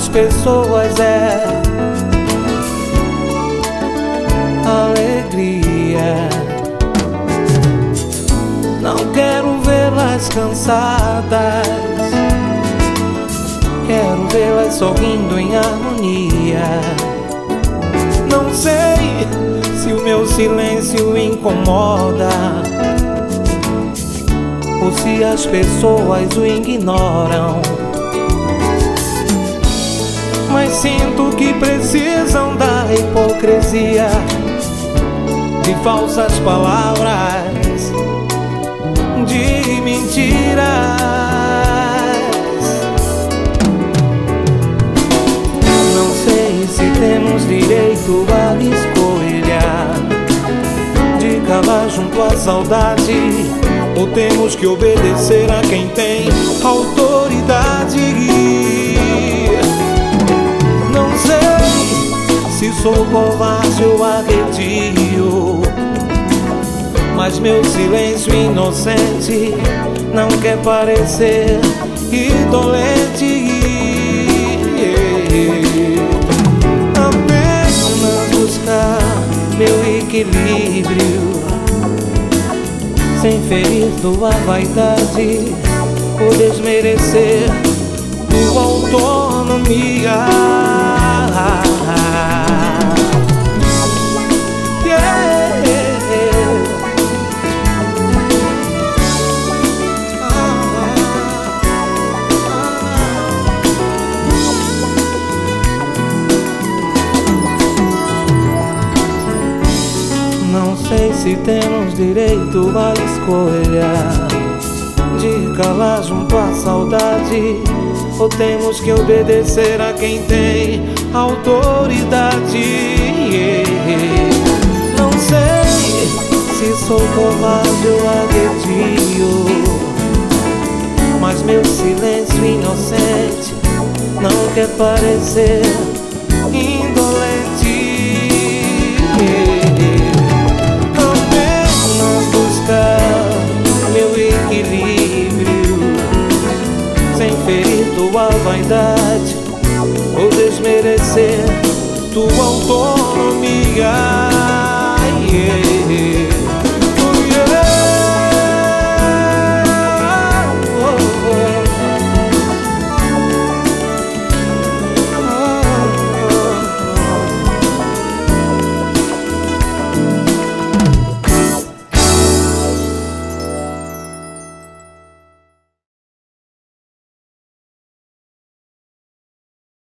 as pessoas é alegria. Não quero vê-las cansadas, quero vê-las sorrindo em harmonia. Não sei se o meu silêncio incomoda ou se as pessoas o ignoram. Sinto que precisam da hipocrisia de falsas palavras, de mentiras. Não sei se temos direito à escolha de calar junto à saudade, ou temos que obedecer a quem tem autoridade. Sou covarde ou arredio. Mas meu silêncio inocente Não quer parecer indolente. Apenas buscar meu equilíbrio. Sem ferir tua vaidade Ou desmerecer se temos direito à escolha de calar junto à saudade ou temos que obedecer a quem tem autoridade. Não sei se sou covarde ou arredio, mas meu silêncio inocente não quer parecer ferir tua vaidade ou desmerecer tua autonomia.